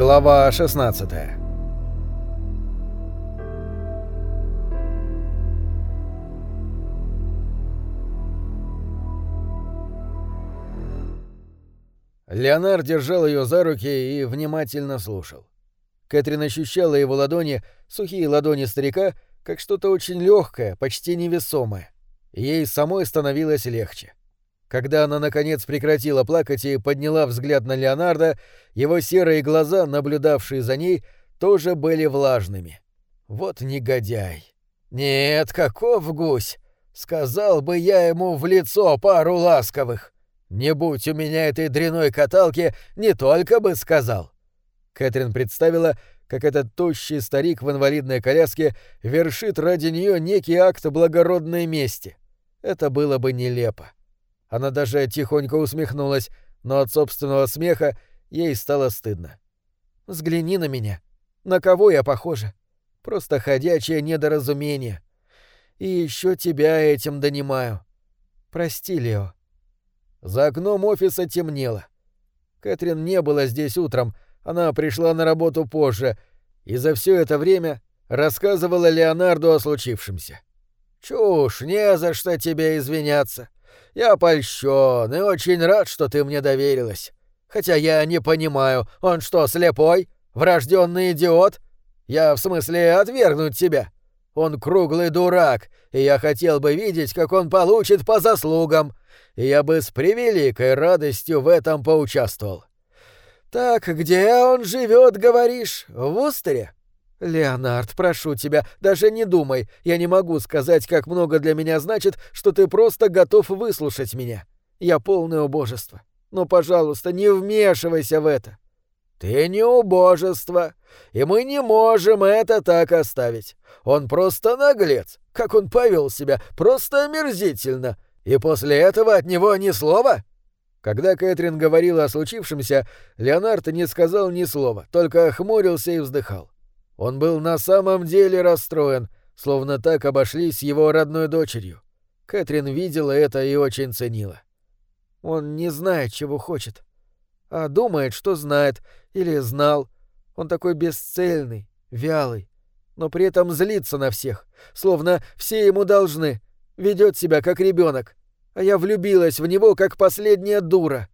Глава 16 Леонард держал ее за руки и внимательно слушал. Кэтрин ощущала его ладони, сухие ладони старика, как что-то очень легкое, почти невесомое. Ей самой становилось легче. Когда она, наконец, прекратила плакать и подняла взгляд на Леонардо, его серые глаза, наблюдавшие за ней, тоже были влажными. Вот негодяй. «Нет, каков гусь! Сказал бы я ему в лицо пару ласковых!» Не будь у меня этой дряной каталки, не только бы сказал. Кэтрин представила, как этот тощий старик в инвалидной коляске вершит ради нее некий акт благородной мести. Это было бы нелепо. Она даже тихонько усмехнулась, но от собственного смеха ей стало стыдно. «Взгляни на меня. На кого я похожа? Просто ходячее недоразумение. И еще тебя этим донимаю. Прости, Лео». За окном офиса темнело. Кэтрин не была здесь утром, она пришла на работу позже, и за все это время рассказывала Леонарду о случившемся. «Чушь, не за что тебе извиняться. Я польщен и очень рад, что ты мне доверилась. Хотя я не понимаю, он что, слепой? Врожденный идиот? Я в смысле отвергнуть тебя. Он круглый дурак, и я хотел бы видеть, как он получит по заслугам и я бы с превеликой радостью в этом поучаствовал. Так, где он живет, говоришь? В Устере? Леонард, прошу тебя, даже не думай. Я не могу сказать, как много для меня значит, что ты просто готов выслушать меня. Я полное убожество. Но, пожалуйста, не вмешивайся в это. Ты не убожество, и мы не можем это так оставить. Он просто наглец. Как он повел себя, просто омерзительно. И после этого от него ни слова? Когда Кэтрин говорила о случившемся, Леонард не сказал ни слова, только хмурился и вздыхал. Он был на самом деле расстроен, словно так обошлись его родной дочерью. Кэтрин видела это и очень ценила. Он не знает, чего хочет, а думает, что знает или знал. Он такой бесцельный, вялый, но при этом злится на всех, словно все ему должны — ведет себя как ребенок, а я влюбилась в него как последняя дура.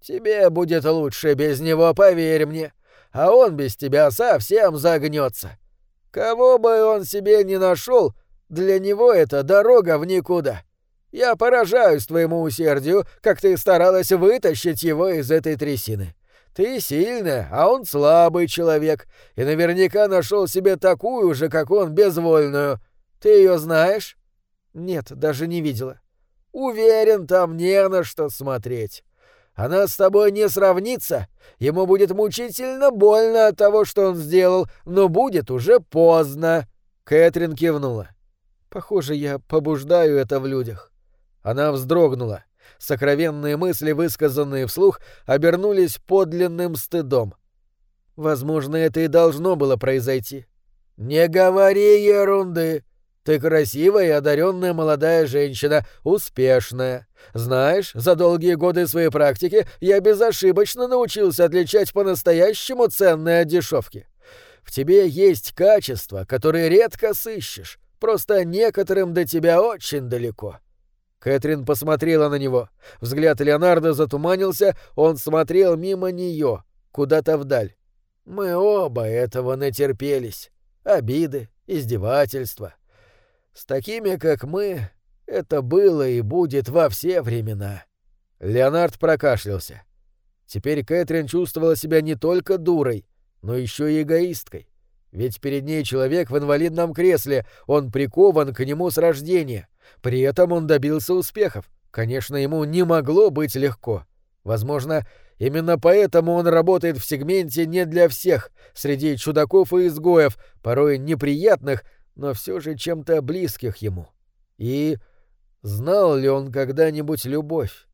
Тебе будет лучше без него, поверь мне, а он без тебя совсем загнется. Кого бы он себе не нашел, для него это дорога в никуда. Я поражаюсь твоему усердию, как ты старалась вытащить его из этой трясины. Ты сильная, а он слабый человек, и наверняка нашел себе такую же, как он, безвольную. Ты ее знаешь? Нет, даже не видела. Уверен, там не на что смотреть. Она с тобой не сравнится. Ему будет мучительно больно от того, что он сделал, но будет уже поздно. Кэтрин кивнула. Похоже, я побуждаю это в людях. Она вздрогнула. Сокровенные мысли, высказанные вслух, обернулись подлинным стыдом. Возможно, это и должно было произойти. «Не говори ерунды!» Ты красивая и одаренная молодая женщина, успешная. Знаешь, за долгие годы своей практики я безошибочно научился отличать по-настоящему ценные от дешевки. В тебе есть качества, которые редко сыщешь, просто некоторым до тебя очень далеко». Кэтрин посмотрела на него. Взгляд Леонардо затуманился, он смотрел мимо нее, куда-то вдаль. «Мы оба этого натерпелись. Обиды, издевательства. С такими, как мы, это было и будет во все времена. Леонард прокашлялся. Теперь Кэтрин чувствовала себя не только дурой, но еще и эгоисткой. Ведь перед ней человек в инвалидном кресле, он прикован к нему с рождения. При этом он добился успехов. Конечно, ему не могло быть легко. Возможно, именно поэтому он работает в сегменте не для всех, среди чудаков и изгоев, порой неприятных, но все же чем-то близких ему. И знал ли он когда-нибудь любовь?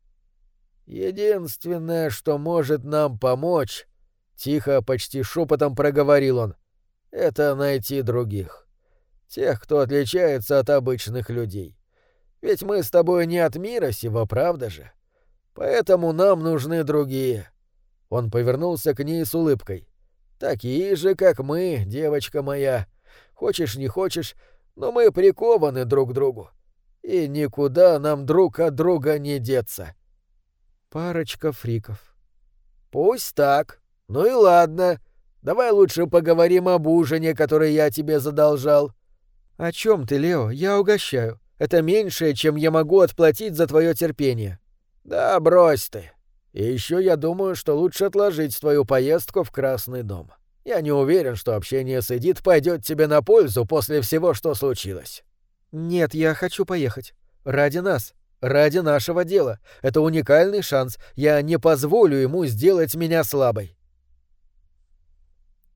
Единственное, что может нам помочь, тихо, почти шепотом проговорил он, это найти других. Тех, кто отличается от обычных людей. Ведь мы с тобой не от мира сего, правда же? Поэтому нам нужны другие. Он повернулся к ней с улыбкой. Такие же, как мы, девочка моя. Хочешь, не хочешь, но мы прикованы друг к другу. И никуда нам друг от друга не деться. Парочка фриков. Пусть так. Ну и ладно. Давай лучше поговорим об ужине, который я тебе задолжал. О чем ты, Лео? Я угощаю. Это меньшее, чем я могу отплатить за твое терпение. Да брось ты. И еще я думаю, что лучше отложить твою поездку в Красный дом. Я не уверен, что общение с Эдит пойдет тебе на пользу после всего, что случилось. Нет, я хочу поехать. Ради нас. Ради нашего дела. Это уникальный шанс. Я не позволю ему сделать меня слабой.